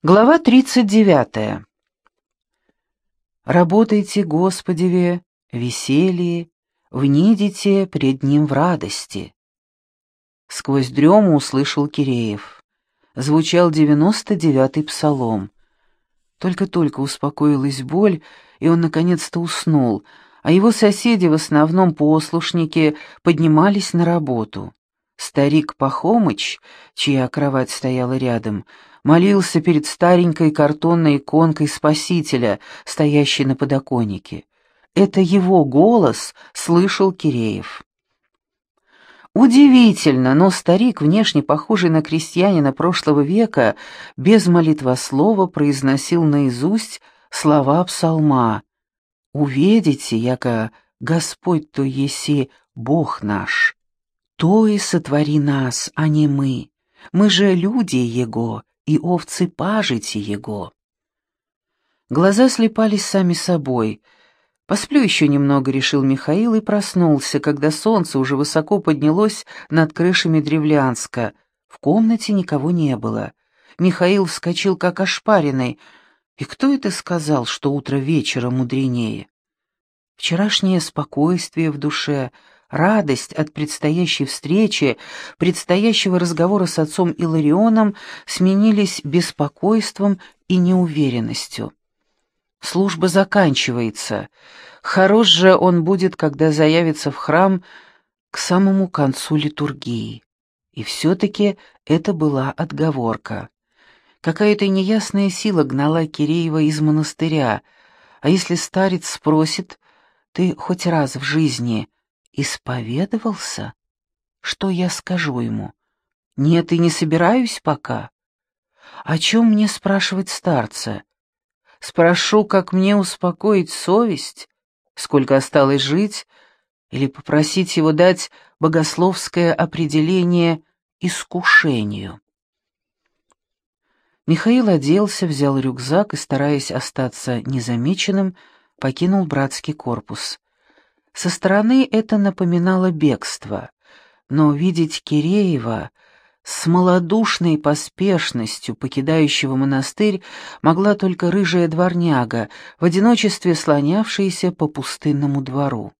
Глава 39. «Работайте, Господеве, веселье, внидите пред Ним в радости». Сквозь дрему услышал Киреев. Звучал девяносто девятый псалом. Только-только успокоилась боль, и он наконец-то уснул, а его соседи, в основном послушники, поднимались на работу. Старик Пахомыч, чья кровать стояла рядом, молился перед старенькой картонной иконкой Спасителя, стоящей на подоконнике. Это его голос слышал Киреев. Удивительно, но старик, внешне похожий на крестьянина прошлого века, без молитвослова произносил наизусть слова псалма «Уведите, яко Господь то еси Бог наш, то и сотвори нас, а не мы, мы же люди Его, и овцы пажити его. Глаза слепались сами собой. Посплю еще немного, решил Михаил и проснулся, когда солнце уже высоко поднялось над крышами Древлянска. В комнате никого не было. Михаил вскочил как ошпаренный. И кто это сказал, что утро вечера мудренее? Вчерашнее спокойствие в душе — Радость от предстоящей встречи, предстоящего разговора с отцом Иларионом сменились беспокойством и неуверенностью. Служба заканчивается. Хорош же он будет, когда заявится в храм к самому концу литургии. И все-таки это была отговорка. Какая-то неясная сила гнала Киреева из монастыря, а если старец спросит, «Ты хоть раз в жизни Исповедовался? Что я скажу ему? Нет, и не собираюсь пока. О чем мне спрашивать старца? Спрошу, как мне успокоить совесть, сколько осталось жить, или попросить его дать богословское определение искушению. Михаил оделся, взял рюкзак и, стараясь остаться незамеченным, покинул братский корпус. Со стороны это напоминало бегство, но видеть Киреева с малодушной поспешностью покидающего монастырь могла только рыжая дворняга, в одиночестве слонявшаяся по пустынному двору.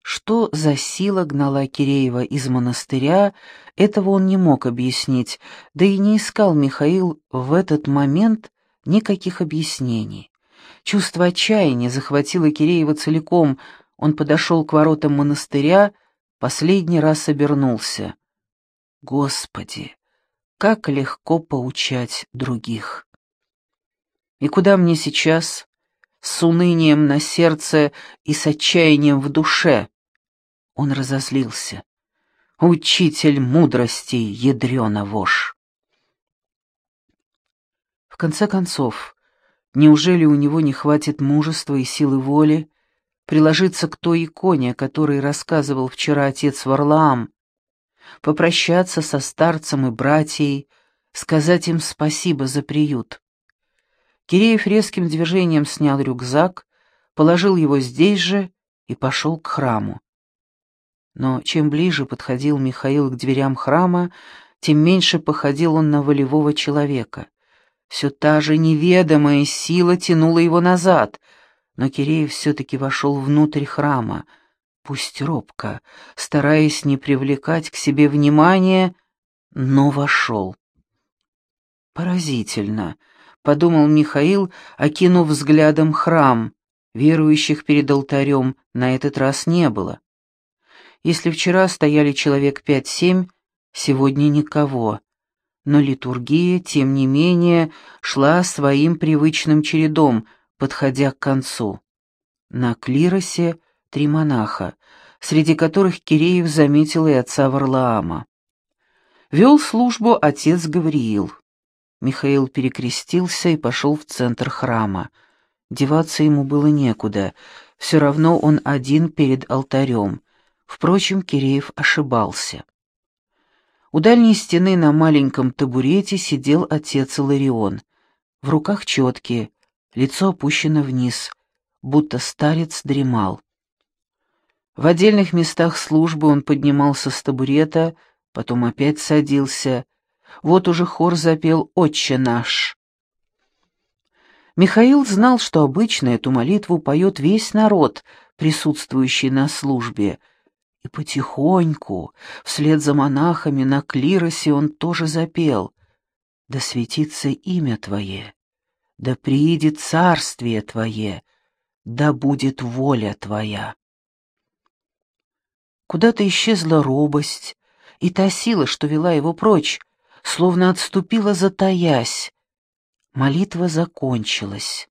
Что за сила гнала Киреева из монастыря, этого он не мог объяснить, да и не искал Михаил в этот момент никаких объяснений. Чувство отчаяния захватило Киреева целиком, он подошел к воротам монастыря, последний раз обернулся. Господи, как легко поучать других. И куда мне сейчас? С унынием на сердце и с отчаянием в душе. Он разозлился. Учитель мудрости, ядрёна вошь. В конце концов, неужели у него не хватит мужества и силы воли приложиться к той иконе, о которой рассказывал вчера отец Варлаам, попрощаться со старцем и братьей, сказать им спасибо за приют. Киреев резким движением снял рюкзак, положил его здесь же и пошел к храму. Но чем ближе подходил Михаил к дверям храма, тем меньше походил он на волевого человека. Все та же неведомая сила тянула его назад — но Киреев все-таки вошел внутрь храма, пусть робко, стараясь не привлекать к себе внимания, но вошел. «Поразительно», — подумал Михаил, окинув взглядом храм. Верующих перед алтарем на этот раз не было. Если вчера стояли человек пять-семь, сегодня никого. Но литургия, тем не менее, шла своим привычным чередом — подходя к концу. На клиросе три монаха, среди которых Киреев заметил и отца Варлаама. Вел службу отец Гавриил. Михаил перекрестился и пошел в центр храма. Деваться ему было некуда, все равно он один перед алтарем. Впрочем, Киреев ошибался. У дальней стены на маленьком табурете сидел отец Иларион. В руках четки, лицо опущено вниз, будто старец дремал. В отдельных местах службы он поднимался с табурета, потом опять садился. Вот уже хор запел «Отче наш». Михаил знал, что обычно эту молитву поет весь народ, присутствующий на службе, и потихоньку, вслед за монахами на клиросе он тоже запел «Да светится имя Твое, да приидет царствие Твое, да будет воля Твоя». Куда-то исчезла робость, и та сила, что вела его прочь, словно отступила, затаясь. Молитва закончилась.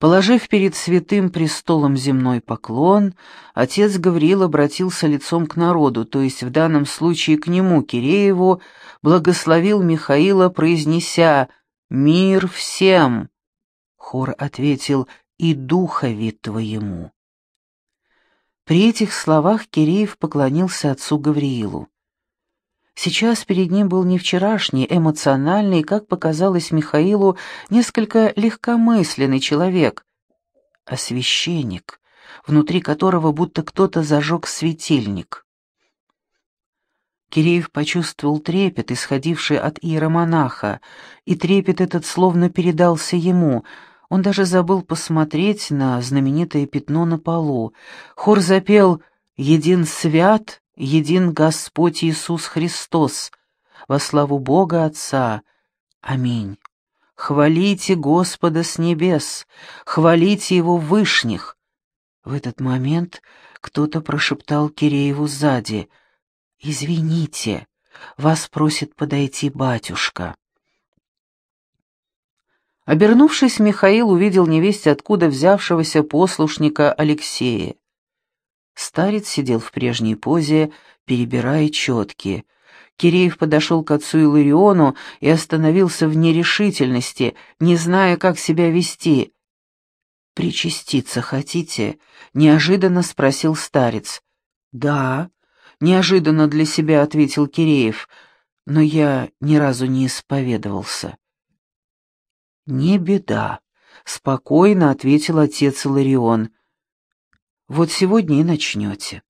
Положив перед святым престолом земной поклон, отец Гавриил обратился лицом к народу, то есть в данном случае к нему, Кирееву, благословил Михаила, произнеся «Мир всем!» Хор ответил «И духови твоему». При этих словах Киреев поклонился отцу Гавриилу. Сейчас перед ним был не вчерашний, эмоциональный, как показалось Михаилу, несколько легкомысленный человек, а священник, внутри которого будто кто-то зажег светильник. Киреев почувствовал трепет, исходивший от иеромонаха, и трепет этот словно передался ему. Он даже забыл посмотреть на знаменитое пятно на полу. Хор запел «Един свят, един Господь Иисус Христос, во славу Бога Отца. Аминь. Хвалите Господа с небес, хвалите Его вышних. В этот момент кто-то прошептал Кирееву сзади. «Извините, вас просит подойти батюшка». Обернувшись, Михаил увидел невесть откуда взявшегося послушника Алексея. Старец сидел в прежней позе, перебирая четки. Киреев подошел к отцу Илариону и остановился в нерешительности, не зная, как себя вести. «Причаститься хотите?» — неожиданно спросил старец. «Да», — неожиданно для себя ответил Киреев, «но я ни разу не исповедовался». «Не беда», — спокойно ответил отец Иларион. Вот сегодня и начнете».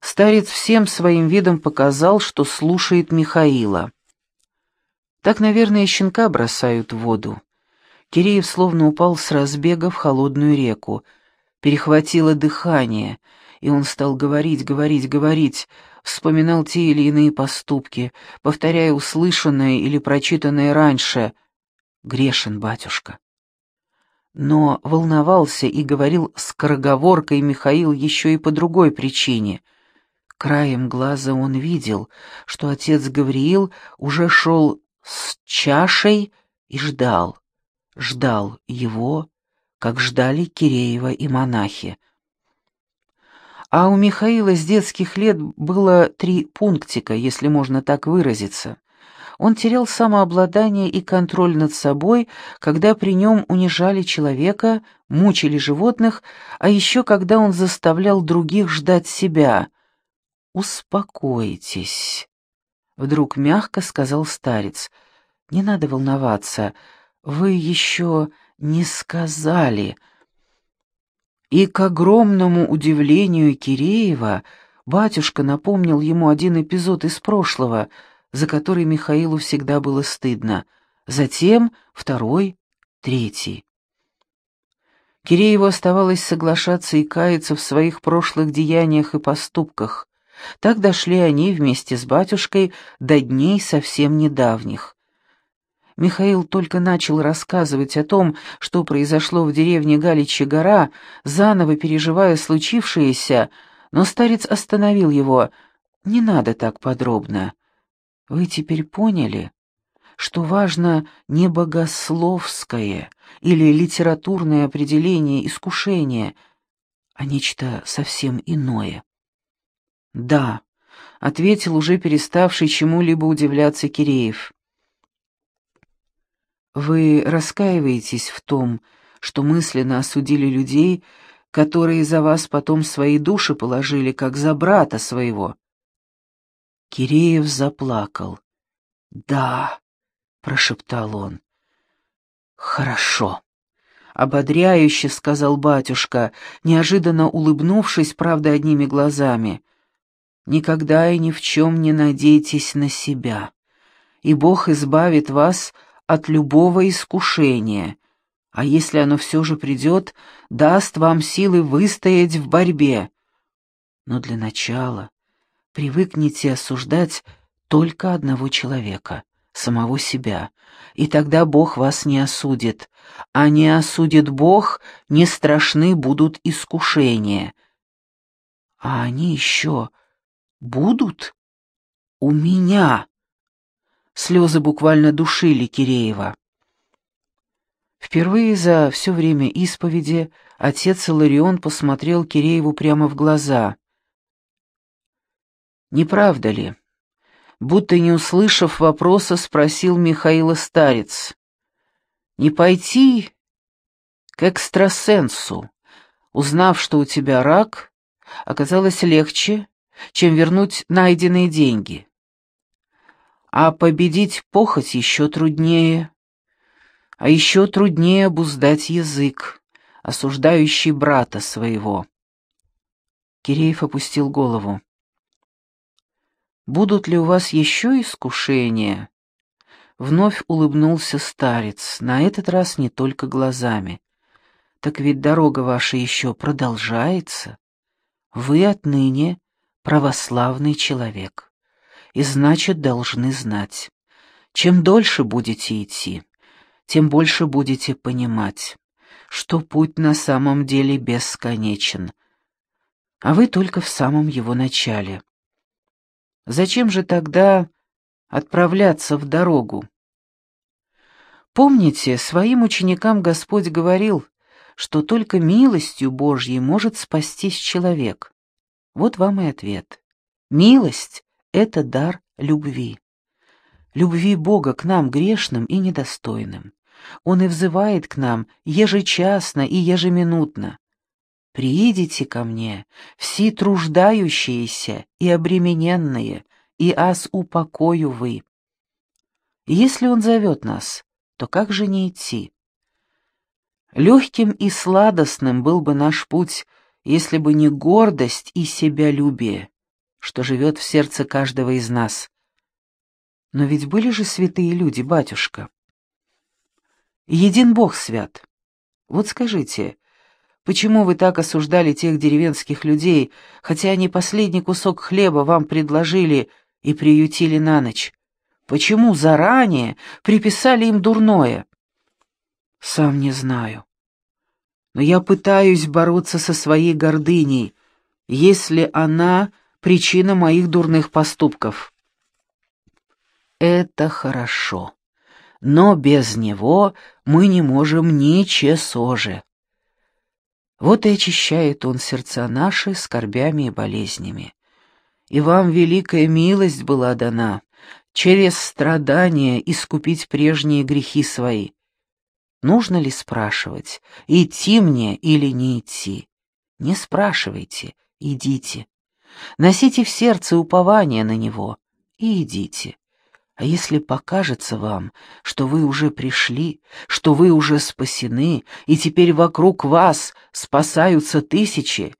Старец всем своим видом показал, что слушает Михаила. Так, наверное, щенка бросают в воду. Киреев словно упал с разбега в холодную реку. Перехватило дыхание, и он стал говорить, говорить, говорить, вспоминал те или иные поступки, повторяя услышанное или прочитанное раньше. «Грешен, батюшка, но волновался и говорил скороговоркой Михаил еще и по другой причине. Краем глаза он видел, что отец Гавриил уже шел с чашей и ждал, ждал его, как ждали Киреева и монахи. А у Михаила с детских лет было три пунктика, если можно так выразиться. Он терял самообладание и контроль над собой, когда при нем унижали человека, мучили животных, а еще когда он заставлял других ждать себя. «Успокойтесь», — вдруг мягко сказал старец. «Не надо волноваться, вы еще не сказали». И к огромному удивлению Киреева батюшка напомнил ему один эпизод из прошлого — за который Михаилу всегда было стыдно, затем второй, третий. Кирееву оставалось соглашаться и каяться в своих прошлых деяниях и поступках. Так дошли они вместе с батюшкой до дней совсем недавних. Михаил только начал рассказывать о том, что произошло в деревне Галичья гора, заново переживая случившееся, но старец остановил его. «Не надо так подробно. Вы теперь поняли, что важно не богословское или литературное определение искушения, а нечто совсем иное? Да, ответил уже переставший чему-либо удивляться Киреев. Вы раскаиваетесь в том, что мысленно осудили людей, которые за вас потом свои души положили, как за брата своего. Киреев заплакал. «Да», — прошептал он. «Хорошо», — ободряюще сказал батюшка, неожиданно улыбнувшись, правда, одними глазами. «Никогда и ни в чем не надейтесь на себя, и Бог избавит вас от любого искушения, а если оно все же придет, даст вам силы выстоять в борьбе. Но для начала привыкните осуждать только одного человека, самого себя, и тогда Бог вас не осудит, а не осудит Бог, не страшны будут искушения. А они еще будут у меня. Слезы буквально душили Киреева. Впервые за все время исповеди отец Иларион посмотрел Кирееву прямо в глаза. «Не правда ли?» Будто не услышав вопроса, спросил Михаила Старец. «Не пойти к экстрасенсу, узнав, что у тебя рак, оказалось легче, чем вернуть найденные деньги. А победить похоть еще труднее. А еще труднее обуздать язык, осуждающий брата своего. Киреев опустил голову. «Будут ли у вас еще искушения?» Вновь улыбнулся старец, на этот раз не только глазами. «Так ведь дорога ваша еще продолжается. Вы отныне православный человек, и значит, должны знать. Чем дольше будете идти, тем больше будете понимать, что путь на самом деле бесконечен, а вы только в самом его начале. Зачем же тогда отправляться в дорогу? Помните, своим ученикам Господь говорил, что только милостью Божьей может спастись человек. Вот вам и ответ. Милость — это дар любви любви Бога к нам, грешным и недостойным. Он и взывает к нам ежечасно и ежеминутно. «Приидите ко мне, все труждающиеся и обремененные, и аз упокою вы». Если Он зовет нас, то как же не идти? Легким и сладостным был бы наш путь, если бы не гордость и себялюбие, что живет в сердце каждого из нас. Но ведь были же святые люди, батюшка. Един Бог свят. Вот скажите, почему вы так осуждали тех деревенских людей, хотя они последний кусок хлеба вам предложили и приютили на ночь? Почему заранее приписали им дурное? Сам не знаю. Но я пытаюсь бороться со своей гордыней, если она причина моих дурных поступков. Это хорошо. Но без него мы не можем ни часоже. Вот и очищает он сердца наши скорбями и болезнями. И вам великая милость была дана, через страдания искупить прежние грехи свои. Нужно ли спрашивать, идти мне или не идти? Не спрашивайте, идите. Носите в сердце упование на него и идите. А если покажется вам, что вы уже пришли, что вы уже спасены, и теперь вокруг вас спасаются тысячи,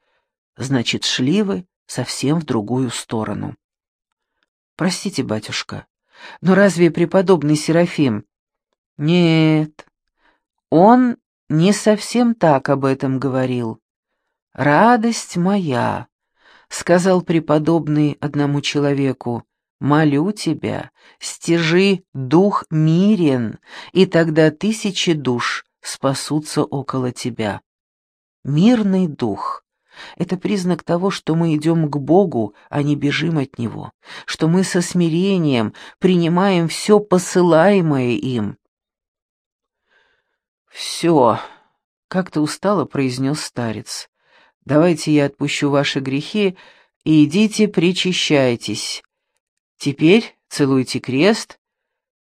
значит, шли вы совсем в другую сторону. Простите, батюшка, но разве преподобный Серафим... Нет, он не совсем так об этом говорил. «Радость моя», — сказал преподобный одному человеку, Молю тебя, стяжи дух мирен, и тогда тысячи душ спасутся около тебя. Мирный дух — это признак того, что мы идем к Богу, а не бежим от Него, что мы со смирением принимаем все посылаемое им. «Все», — как-то устало произнес старец, — «давайте я отпущу ваши грехи, и идите причащайтесь». Теперь целуйте крест,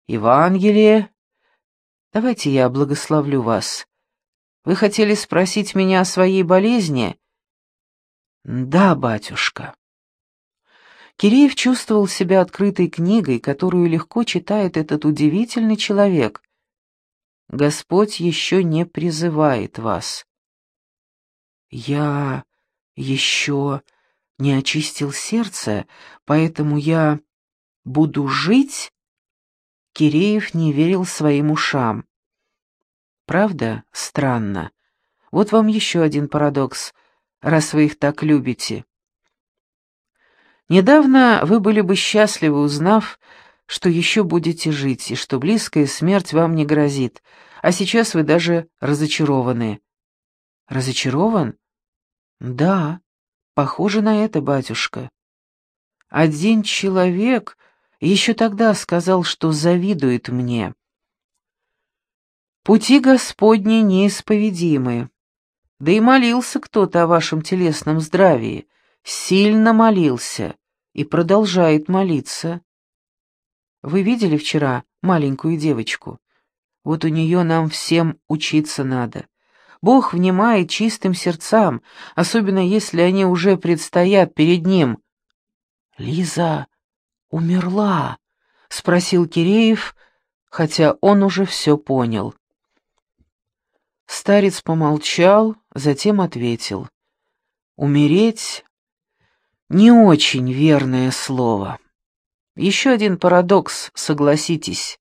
Евангелие. Давайте я благословлю вас. Вы хотели спросить меня о своей болезни? Да, батюшка. Киреев чувствовал себя открытой книгой, которую легко читает этот удивительный человек. Господь еще не призывает вас. Я еще не очистил сердце, поэтому я буду жить Киреев не верил своим ушам. Правда, странно. Вот вам еще один парадокс, раз вы их так любите. Недавно вы были бы счастливы, узнав, что еще будете жить, и что близкая смерть вам не грозит, а сейчас вы даже разочарованы. Разочарован? Да, похоже на это, батюшка. Один человек еще тогда сказал, что завидует мне. Пути Господни неисповедимы. Да и молился кто-то о вашем телесном здравии, сильно молился и продолжает молиться. Вы видели вчера маленькую девочку? Вот у нее нам всем учиться надо. Бог внимает чистым сердцам, особенно если они уже предстоят перед Ним. «Лиза умерла?» — спросил Киреев, хотя он уже все понял. Старец помолчал, затем ответил. «Умереть — не очень верное слово. Еще один парадокс, согласитесь.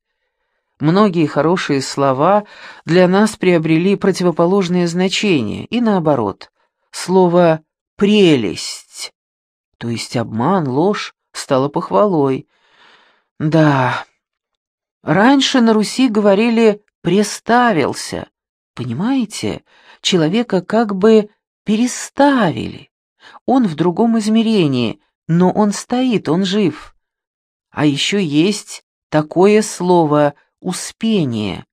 Многие хорошие слова для нас приобрели противоположное значение, и наоборот. Слово «прелесть», то есть обман, ложь, стало похвалой. Да, раньше на Руси говорили «преставился», понимаете? Человека как бы переставили. Он в другом измерении, но он стоит, он жив. А еще есть такое слово успение.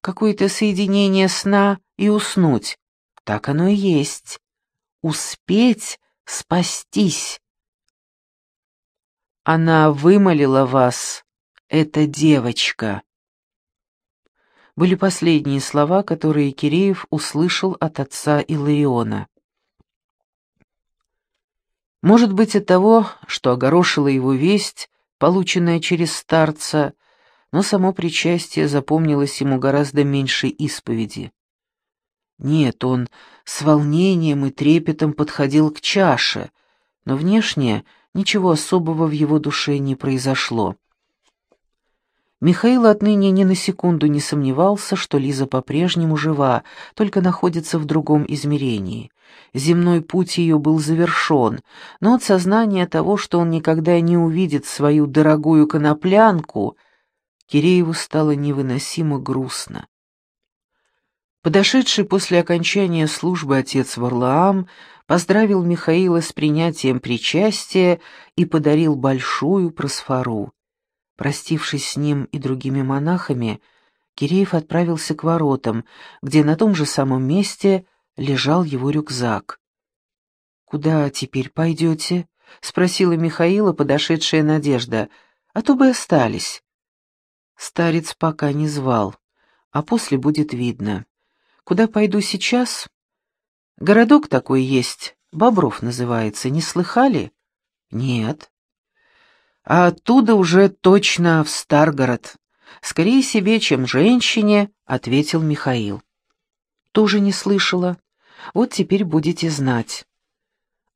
Какое-то соединение сна и уснуть. Так оно и есть. Успеть спастись. Она вымолила вас, эта девочка. Были последние слова, которые Киреев услышал от отца Илариона. Может быть, от того, что огорошила его весть, полученная через старца, но само причастие запомнилось ему гораздо меньше исповеди. Нет, он с волнением и трепетом подходил к чаше, но внешне ничего особого в его душе не произошло. Михаил отныне ни на секунду не сомневался, что Лиза по-прежнему жива, только находится в другом измерении. Земной путь ее был завершен, но от сознания того, что он никогда не увидит свою дорогую коноплянку, Кирееву стало невыносимо грустно. Подошедший после окончания службы отец Варлаам поздравил Михаила с принятием причастия и подарил большую просфору. Простившись с ним и другими монахами, Киреев отправился к воротам, где на том же самом месте лежал его рюкзак. «Куда теперь пойдете?» — спросила Михаила подошедшая Надежда. «А то бы остались». Старец пока не звал, а после будет видно. Куда пойду сейчас? Городок такой есть, Бобров называется, не слыхали? Нет. А оттуда уже точно в Старгород. Скорее себе, чем женщине, ответил Михаил. Тоже не слышала. Вот теперь будете знать.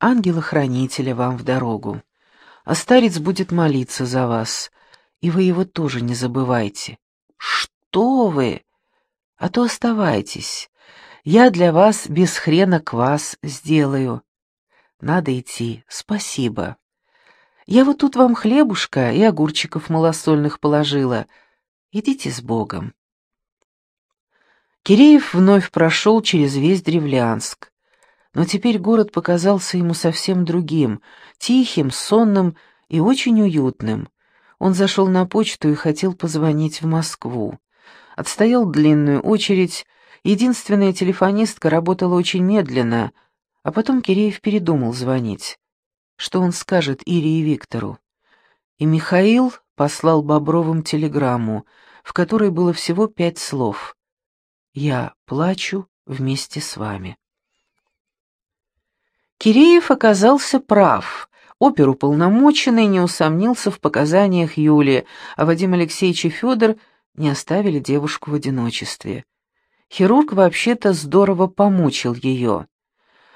Ангела-хранителя вам в дорогу. А старец будет молиться за вас, и вы его тоже не забывайте. Что вы? А то оставайтесь. Я для вас без хрена квас сделаю. Надо идти, спасибо. Я вот тут вам хлебушка и огурчиков малосольных положила. Идите с Богом. Киреев вновь прошел через весь Древлянск. Но теперь город показался ему совсем другим, тихим, сонным и очень уютным. Он зашел на почту и хотел позвонить в Москву. Отстоял длинную очередь, единственная телефонистка работала очень медленно, а потом Киреев передумал звонить. Что он скажет Ире и Виктору? И Михаил послал Бобровым телеграмму, в которой было всего пять слов. «Я плачу вместе с вами». Киреев оказался прав. Оперуполномоченный не усомнился в показаниях Юли, а Вадим Алексеевич и Федор не оставили девушку в одиночестве. Хирург вообще-то здорово помучил ее.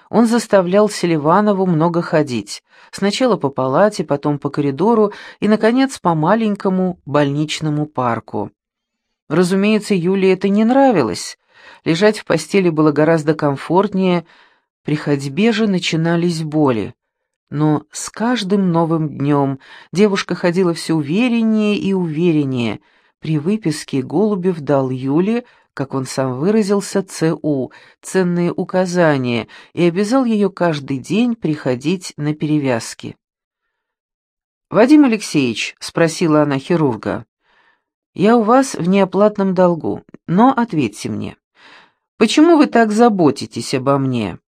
он заставлял Селиванову много ходить, сначала по палате, потом по коридору и, наконец, по маленькому больничному парку. Разумеется, Юле это не нравилось. Лежать в постели было гораздо комфортнее, при ходьбе же начинались боли. Но с каждым новым днем девушка ходила все увереннее и увереннее. При выписке Голубев дал Юле, как он сам выразился, ЦУ, ценные указания, и обязал ее каждый день приходить на перевязки. «Вадим Алексеевич», — спросила она хирурга, — «я у вас в неоплатном долгу, но ответьте мне, почему вы так заботитесь обо мне?»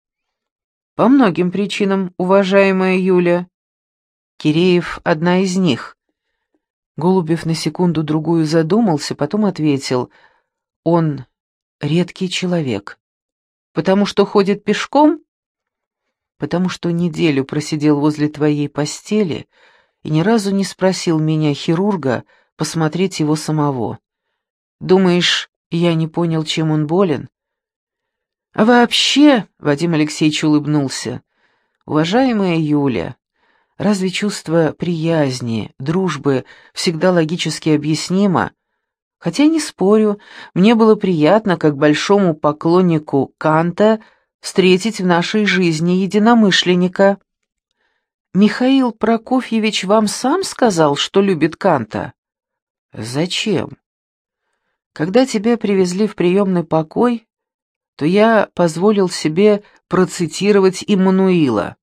По многим причинам, уважаемая Юля. Киреев — одна из них. Голубев на секунду-другую задумался, потом ответил. Он редкий человек. Потому что ходит пешком? Потому что неделю просидел возле твоей постели и ни разу не спросил меня, хирурга, посмотреть его самого. Думаешь, я не понял, чем он болен? А вообще, Вадим Алексеевич улыбнулся, уважаемая Юля, разве чувство приязни, дружбы всегда логически объяснимо? Хотя не спорю, мне было приятно, как большому поклоннику Канта, встретить в нашей жизни единомышленника. Михаил Прокофьевич вам сам сказал, что любит Канта? Зачем? Когда тебя привезли в приемный покой, то я позволил себе процитировать Иммануила.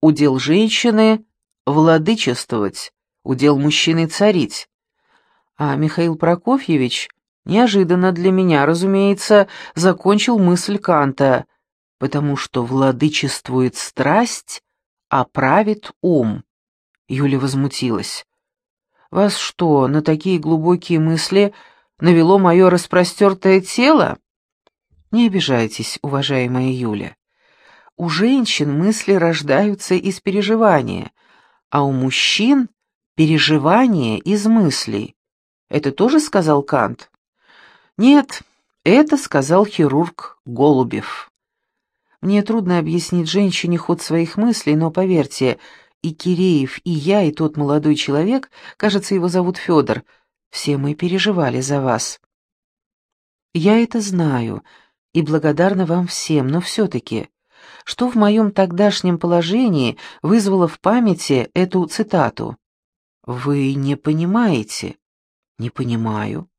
«Удел женщины — владычествовать, удел мужчины — царить». А Михаил Прокофьевич, неожиданно для меня, разумеется, закончил мысль Канта, потому что владычествует страсть, а правит ум. Юля возмутилась. «Вас что, на такие глубокие мысли навело мое распростертое тело?» Не обижайтесь, уважаемая Юля. У женщин мысли рождаются из переживания, а у мужчин переживания из мыслей. Это тоже сказал Кант? Нет, это сказал хирург Голубев. Мне трудно объяснить женщине ход своих мыслей, но поверьте, и Киреев, и я, и тот молодой человек, кажется, его зовут Федор, все мы переживали за вас. Я это знаю, — и благодарна вам всем, но все-таки, что в моем тогдашнем положении вызвало в памяти эту цитату? Вы не понимаете? Не понимаю.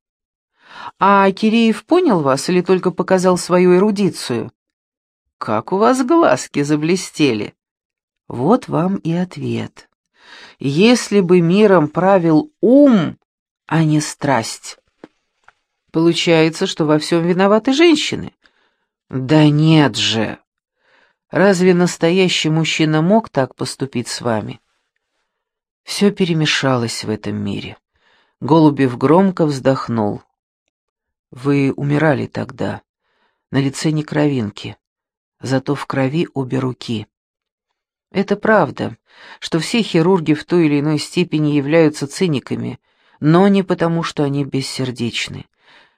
А Киреев понял вас или только показал свою эрудицию? Как у вас глазки заблестели. Вот вам и ответ. Если бы миром правил ум, а не страсть. Получается, что во всем виноваты женщины. «Да нет же! Разве настоящий мужчина мог так поступить с вами?» Все перемешалось в этом мире. Голубев громко вздохнул. «Вы умирали тогда. На лице не кровинки, зато в крови обе руки». Это правда, что все хирурги в той или иной степени являются циниками, но не потому, что они бессердечны.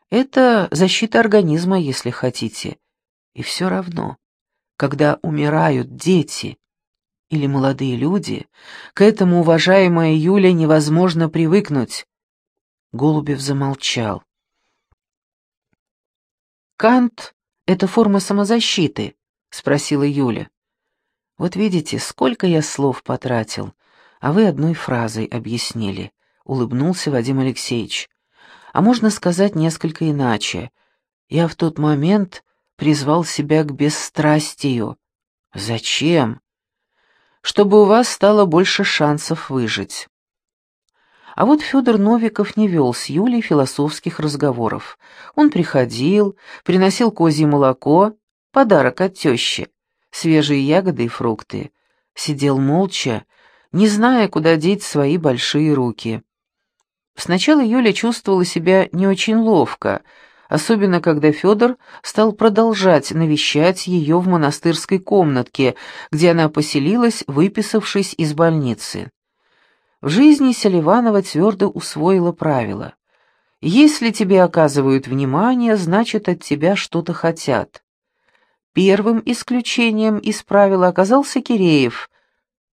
Это защита организма, если хотите, и все равно, когда умирают дети или молодые люди, к этому, уважаемая Юля, невозможно привыкнуть. Голубев замолчал. «Кант — это форма самозащиты?» — спросила Юля. «Вот видите, сколько я слов потратил, а вы одной фразой объяснили», — улыбнулся Вадим Алексеевич. «А можно сказать несколько иначе. Я в тот момент призвал себя к бесстрастию. Зачем? Чтобы у вас стало больше шансов выжить. А вот Федор Новиков не вел с Юлей философских разговоров. Он приходил, приносил козье молоко, подарок от тещи, свежие ягоды и фрукты. Сидел молча, не зная, куда деть свои большие руки. Сначала Юля чувствовала себя не очень ловко, особенно когда Федор стал продолжать навещать ее в монастырской комнатке, где она поселилась, выписавшись из больницы. В жизни Селиванова твердо усвоила правило. Если тебе оказывают внимание, значит, от тебя что-то хотят. Первым исключением из правила оказался Киреев.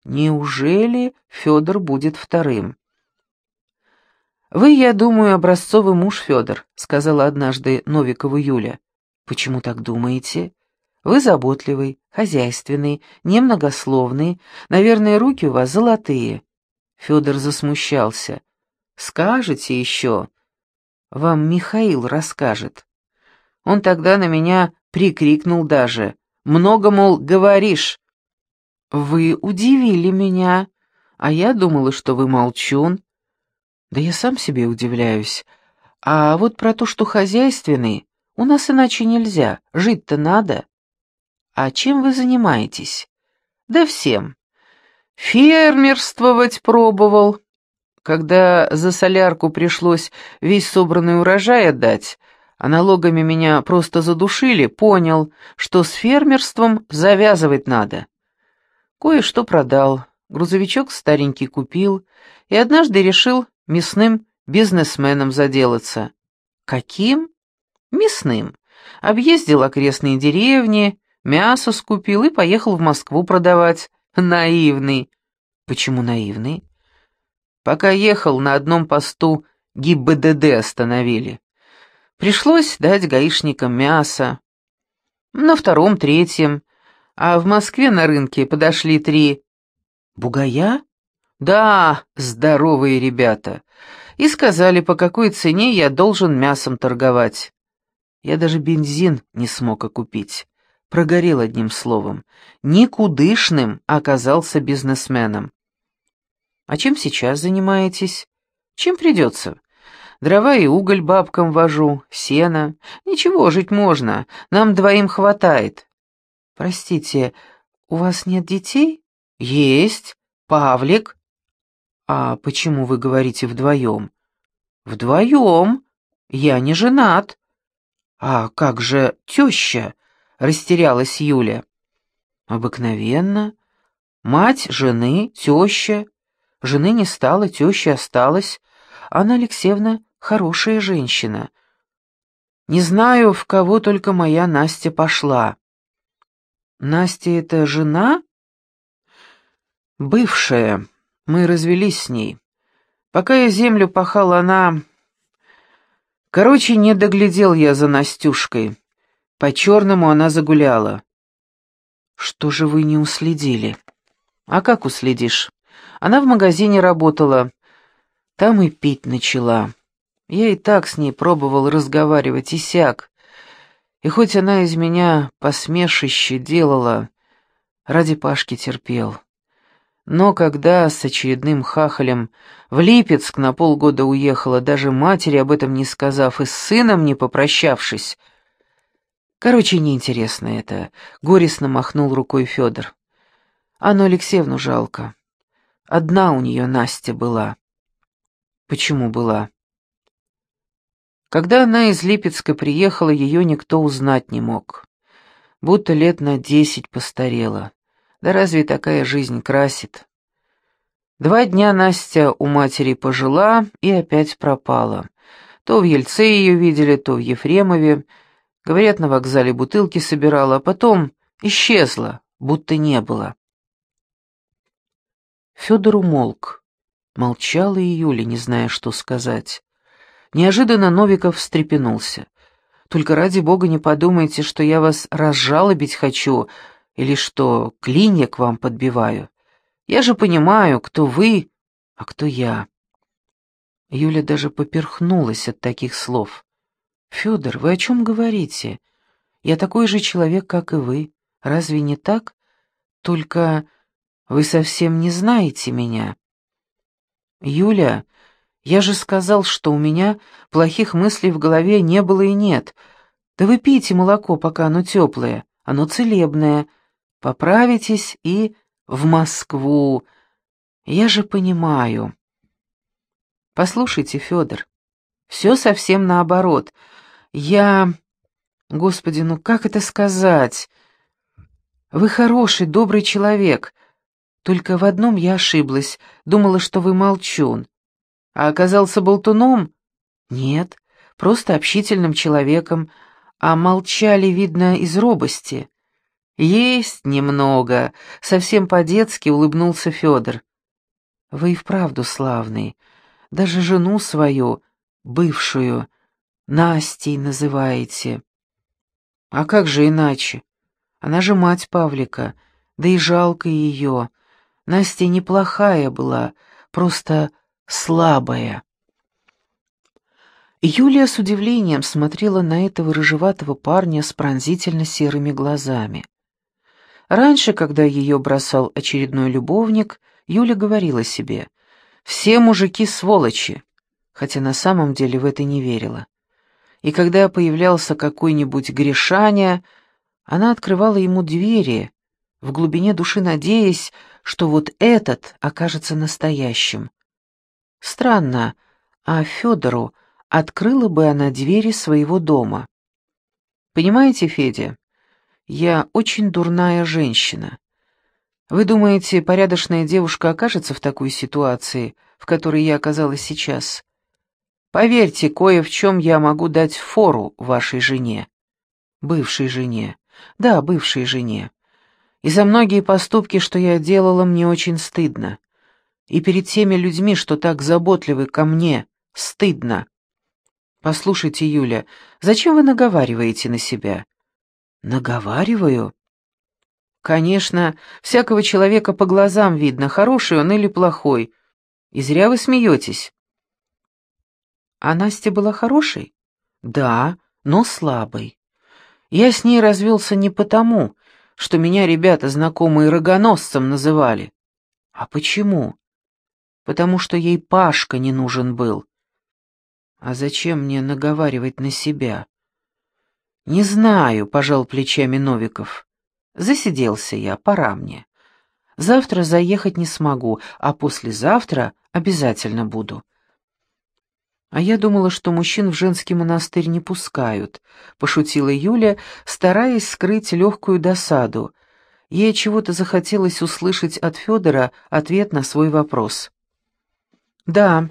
Неужели Федор будет вторым? «Вы, я думаю, образцовый муж, Федор», — сказала однажды Новикову Юля. «Почему так думаете? Вы заботливый, хозяйственный, немногословный, наверное, руки у вас золотые». Федор засмущался. «Скажете еще?» «Вам Михаил расскажет». Он тогда на меня прикрикнул даже. «Много, мол, говоришь». «Вы удивили меня, а я думала, что вы молчун». Да я сам себе удивляюсь. А вот про то, что хозяйственный, у нас иначе нельзя, жить-то надо. А чем вы занимаетесь? Да всем. Фермерствовать пробовал. Когда за солярку пришлось весь собранный урожай отдать, а налогами меня просто задушили, понял, что с фермерством завязывать надо. Кое-что продал, грузовичок старенький купил, и однажды решил мясным бизнесменом заделаться. Каким? Мясным. Объездил окрестные деревни, мясо скупил и поехал в Москву продавать. Наивный. Почему наивный? Пока ехал, на одном посту ГИБДД остановили. Пришлось дать гаишникам мясо. На втором, третьем. А в Москве на рынке подошли три. Бугая? Да, здоровые ребята. И сказали, по какой цене я должен мясом торговать. Я даже бензин не смог окупить. Прогорел одним словом. Никудышным оказался бизнесменом. А чем сейчас занимаетесь? Чем придется? Дрова и уголь бабкам вожу, сено. Ничего, жить можно, нам двоим хватает. Простите, у вас нет детей? Есть. Павлик. «А почему вы говорите вдвоем?» «Вдвоем. Я не женат». «А как же теща?» — растерялась Юля. «Обыкновенно. Мать жены, теща. Жены не стало, теща осталась. Анна Алексеевна хорошая женщина. Не знаю, в кого только моя Настя пошла». «Настя — это жена?» «Бывшая». Мы развелись с ней. Пока я землю пахал, она... Короче, не доглядел я за Настюшкой. По-черному она загуляла. Что же вы не уследили? А как уследишь? Она в магазине работала. Там и пить начала. Я и так с ней пробовал разговаривать и сяк. И хоть она из меня посмешище делала, ради Пашки терпел. Но когда с очередным хахалем в Липецк на полгода уехала, даже матери об этом не сказав и с сыном не попрощавшись... Короче, неинтересно это, — горестно махнул рукой Федор. Анну Алексеевну жалко. Одна у нее Настя была. Почему была? Когда она из Липецка приехала, ее никто узнать не мог. Будто лет на десять постарела. Да разве такая жизнь красит? Два дня Настя у матери пожила и опять пропала. То в Ельце ее видели, то в Ефремове. Говорят, на вокзале бутылки собирала, а потом исчезла, будто не было. Федор умолк. Молчала и Юля, не зная, что сказать. Неожиданно Новиков встрепенулся. «Только ради бога не подумайте, что я вас разжалобить хочу, или что, клинья к вам подбиваю? Я же понимаю, кто вы, а кто я». Юля даже поперхнулась от таких слов. «Федор, вы о чем говорите? Я такой же человек, как и вы. Разве не так? Только вы совсем не знаете меня». «Юля, я же сказал, что у меня плохих мыслей в голове не было и нет. Да вы пейте молоко, пока оно теплое, оно целебное, Поправитесь и в Москву. Я же понимаю. Послушайте, Федор, все совсем наоборот. Я... Господи, ну как это сказать? Вы хороший, добрый человек. Только в одном я ошиблась, думала, что вы молчун. А оказался болтуном? Нет, просто общительным человеком, а молчали, видно, из робости. «Есть немного», — совсем по-детски улыбнулся Федор. «Вы и вправду славный. Даже жену свою, бывшую, Настей называете». «А как же иначе? Она же мать Павлика, да и жалко ее. Настя неплохая была, просто слабая». Юлия с удивлением смотрела на этого рыжеватого парня с пронзительно серыми глазами. Раньше, когда ее бросал очередной любовник, Юля говорила себе «Все мужики сволочи», хотя на самом деле в это не верила. И когда появлялся какой-нибудь грешаня, она открывала ему двери, в глубине души надеясь, что вот этот окажется настоящим. Странно, а Федору открыла бы она двери своего дома. Понимаете, Федя, я очень дурная женщина. Вы думаете, порядочная девушка окажется в такой ситуации, в которой я оказалась сейчас? Поверьте, кое в чем я могу дать фору вашей жене. Бывшей жене. Да, бывшей жене. И за многие поступки, что я делала, мне очень стыдно. И перед теми людьми, что так заботливы ко мне, стыдно. «Послушайте, Юля, зачем вы наговариваете на себя?» «Наговариваю?» «Конечно, всякого человека по глазам видно, хороший он или плохой. И зря вы смеетесь». «А Настя была хорошей?» «Да, но слабой. Я с ней развелся не потому, что меня ребята, знакомые рогоносцем, называли. А почему? Потому что ей Пашка не нужен был. А зачем мне наговаривать на себя? Не знаю, пожал плечами Новиков. Засиделся я, пора мне. Завтра заехать не смогу, а послезавтра обязательно буду. А я думала, что мужчин в женский монастырь не пускают, пошутила Юля, стараясь скрыть легкую досаду. Ей чего-то захотелось услышать от Федора ответ на свой вопрос. Да,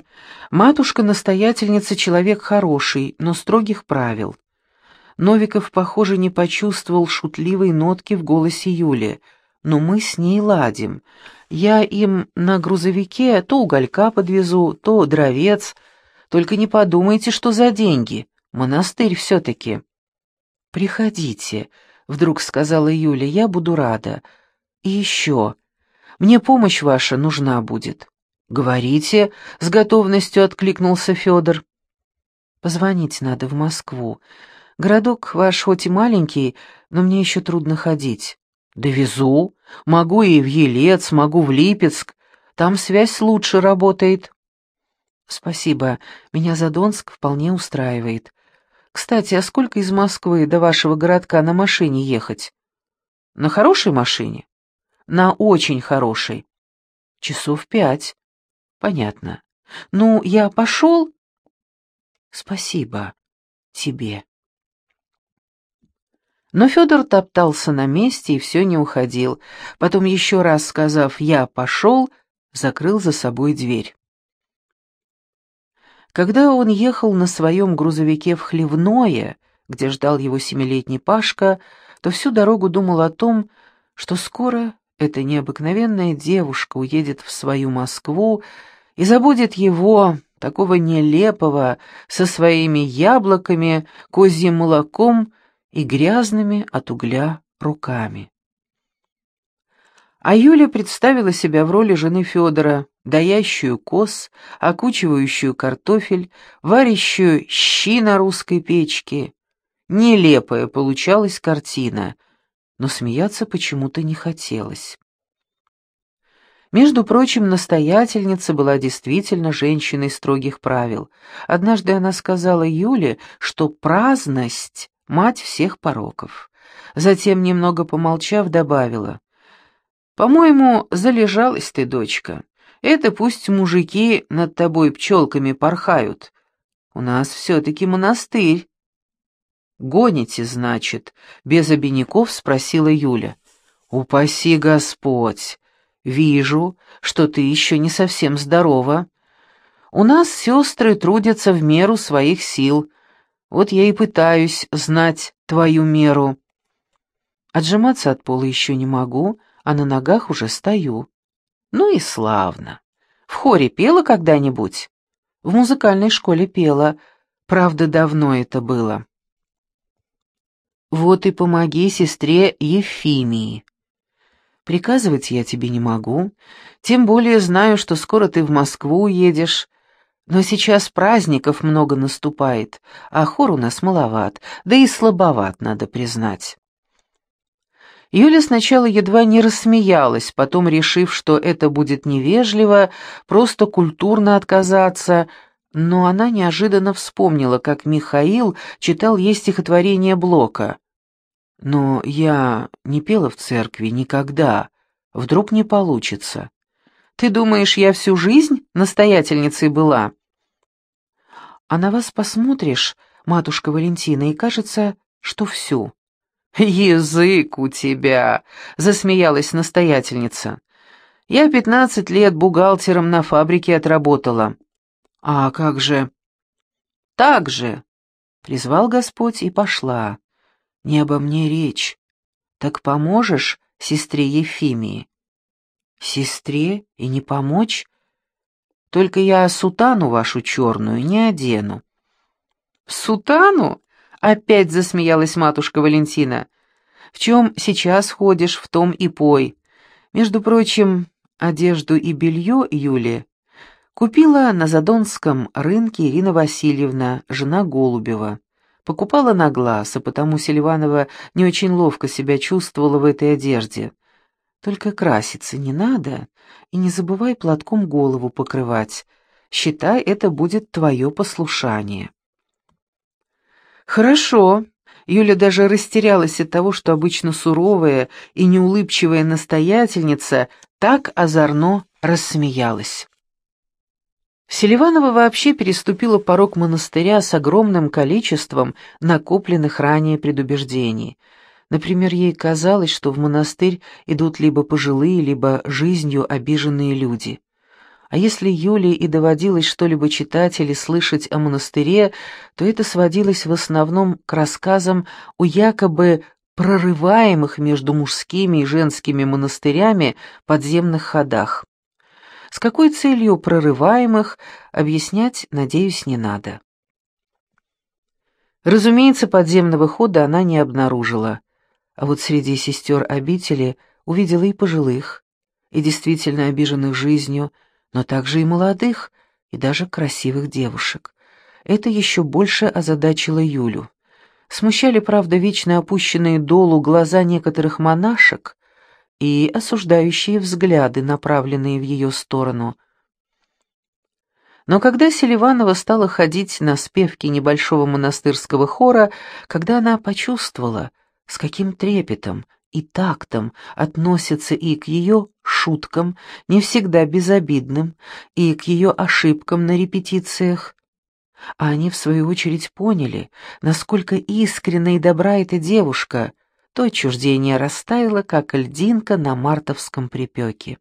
матушка-настоятельница человек хороший, но строгих правил. Новиков, похоже, не почувствовал шутливой нотки в голосе Юли. Но мы с ней ладим. Я им на грузовике то уголька подвезу, то дровец. Только не подумайте, что за деньги. Монастырь все-таки. «Приходите», — вдруг сказала Юля, — «я буду рада. И еще. Мне помощь ваша нужна будет». «Говорите», — с готовностью откликнулся Федор. «Позвонить надо в Москву. Городок ваш хоть и маленький, но мне еще трудно ходить». «Довезу. Могу и в Елец, могу в Липецк. Там связь лучше работает». «Спасибо. Меня Задонск вполне устраивает. Кстати, а сколько из Москвы до вашего городка на машине ехать?» «На хорошей машине?» «На очень хорошей». «Часов пять». Понятно. Ну, я пошел? Спасибо тебе. Но Федор топтался на месте и все не уходил. Потом еще раз сказав «я пошел», закрыл за собой дверь. Когда он ехал на своем грузовике в Хлевное, где ждал его семилетний Пашка, то всю дорогу думал о том, что скоро эта необыкновенная девушка уедет в свою Москву, и забудет его, такого нелепого, со своими яблоками, козьим молоком и грязными от угля руками. А Юля представила себя в роли жены Федора, даящую коз, окучивающую картофель, варящую щи на русской печке. Нелепая получалась картина, но смеяться почему-то не хотелось. Между прочим, настоятельница была действительно женщиной строгих правил. Однажды она сказала Юле, что праздность — мать всех пороков. Затем, немного помолчав, добавила, «По-моему, залежалась ты, дочка. Это пусть мужики над тобой пчелками порхают. У нас все-таки монастырь». «Гоните, значит?» — без обиняков спросила Юля. «Упаси Господь!» «Вижу, что ты еще не совсем здорова. У нас сестры трудятся в меру своих сил. Вот я и пытаюсь знать твою меру». Отжиматься от пола еще не могу, а на ногах уже стою. Ну и славно. В хоре пела когда-нибудь? В музыкальной школе пела. Правда, давно это было. Вот и помоги сестре Ефимии. Приказывать я тебе не могу, тем более знаю, что скоро ты в Москву уедешь. Но сейчас праздников много наступает, а хор у нас маловат, да и слабоват, надо признать. Юля сначала едва не рассмеялась, потом, решив, что это будет невежливо, просто культурно отказаться, но она неожиданно вспомнила, как Михаил читал ей стихотворение Блока. Но я не пела в церкви никогда. Вдруг не получится. Ты думаешь, я всю жизнь настоятельницей была? А на вас посмотришь, матушка Валентина, и кажется, что всю. «Язык у тебя!» — засмеялась настоятельница. «Я пятнадцать лет бухгалтером на фабрике отработала». «А как же?» «Так же!» — призвал Господь и пошла. Не обо мне речь. Так поможешь сестре Ефимии? Сестре и не помочь? Только я сутану вашу черную не одену. Сутану? Опять засмеялась матушка Валентина. В чем сейчас ходишь, в том и пой. Между прочим, одежду и белье Юле купила на Задонском рынке Ирина Васильевна, жена Голубева. Покупала на глаз, а потому Селиванова не очень ловко себя чувствовала в этой одежде. Только краситься не надо, и не забывай платком голову покрывать. Считай, это будет твое послушание. Хорошо. Юля даже растерялась от того, что обычно суровая и неулыбчивая настоятельница так озорно рассмеялась. Селиванова вообще переступила порог монастыря с огромным количеством накопленных ранее предубеждений. Например, ей казалось, что в монастырь идут либо пожилые, либо жизнью обиженные люди. А если Юлии и доводилось что-либо читать или слышать о монастыре, то это сводилось в основном к рассказам о якобы прорываемых между мужскими и женскими монастырями подземных ходах. С какой целью прорываемых, объяснять, надеюсь, не надо. Разумеется, подземного хода она не обнаружила, а вот среди сестер обители увидела и пожилых, и действительно обиженных жизнью, но также и молодых, и даже красивых девушек. Это еще больше озадачило Юлю. Смущали, правда, вечно опущенные долу глаза некоторых монашек, и осуждающие взгляды, направленные в ее сторону. Но когда Селиванова стала ходить на спевки небольшого монастырского хора, когда она почувствовала, с каким трепетом и тактом относятся и к ее шуткам, не всегда безобидным, и к ее ошибкам на репетициях, а они, в свою очередь, поняли, насколько искренна и добра эта девушка, то отчуждение растаяло, как льдинка на мартовском припеке.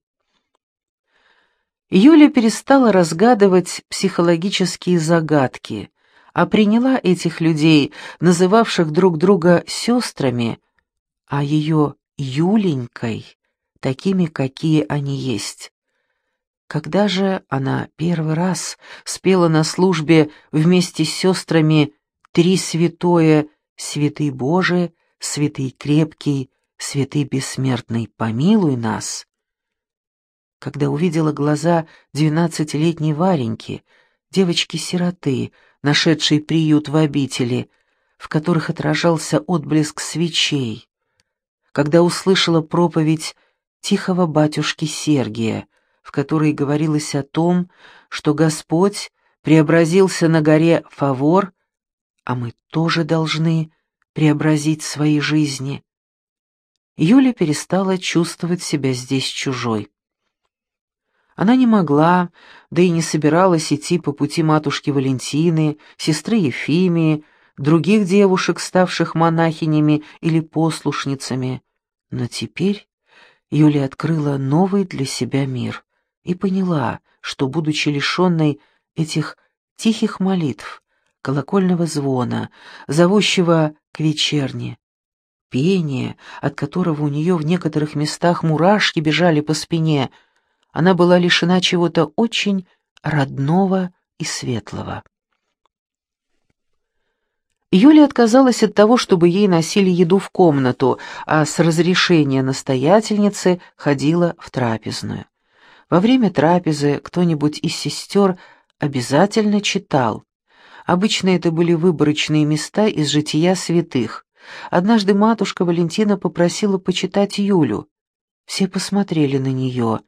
Юля перестала разгадывать психологические загадки, а приняла этих людей, называвших друг друга сестрами, а ее Юленькой, такими, какие они есть. Когда же она первый раз спела на службе вместе с сестрами «Три святое, святый Божие», святый крепкий, святый бессмертный, помилуй нас. Когда увидела глаза двенадцатилетней Вареньки, девочки-сироты, нашедшей приют в обители, в которых отражался отблеск свечей, когда услышала проповедь тихого батюшки Сергия, в которой говорилось о том, что Господь преобразился на горе Фавор, а мы тоже должны преобразить свои жизни. Юля перестала чувствовать себя здесь чужой. Она не могла, да и не собиралась идти по пути матушки Валентины, сестры Ефимии, других девушек, ставших монахинями или послушницами. Но теперь Юля открыла новый для себя мир и поняла, что, будучи лишенной этих тихих молитв, колокольного звона, зовущего к вечерне. пение, от которого у нее в некоторых местах мурашки бежали по спине, она была лишена чего-то очень родного и светлого. Юля отказалась от того, чтобы ей носили еду в комнату, а с разрешения настоятельницы ходила в трапезную. Во время трапезы кто-нибудь из сестер обязательно читал. Обычно это были выборочные места из жития святых. Однажды матушка Валентина попросила почитать Юлю. Все посмотрели на нее.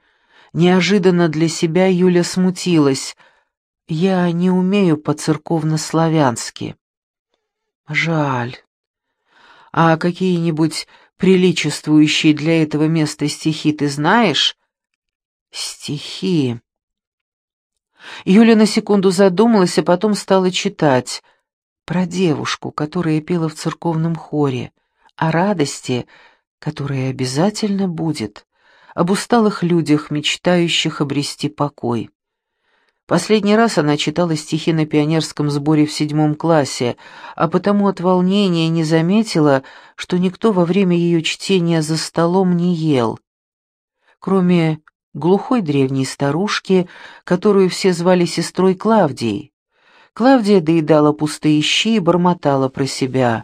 Неожиданно для себя Юля смутилась. «Я не умею по-церковно-славянски». Жаль. А какие-нибудь приличествующие для этого места стихи ты знаешь? Стихи. Юля на секунду задумалась, а потом стала читать про девушку, которая пела в церковном хоре, о радости, которая обязательно будет, об усталых людях, мечтающих обрести покой. Последний раз она читала стихи на пионерском сборе в седьмом классе, а потому от волнения не заметила, что никто во время ее чтения за столом не ел. Кроме глухой древней старушки, которую все звали сестрой Клавдией. Клавдия доедала пустые щи и бормотала про себя.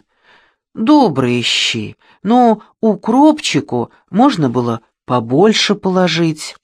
«Добрые щи, но укропчику можно было побольше положить».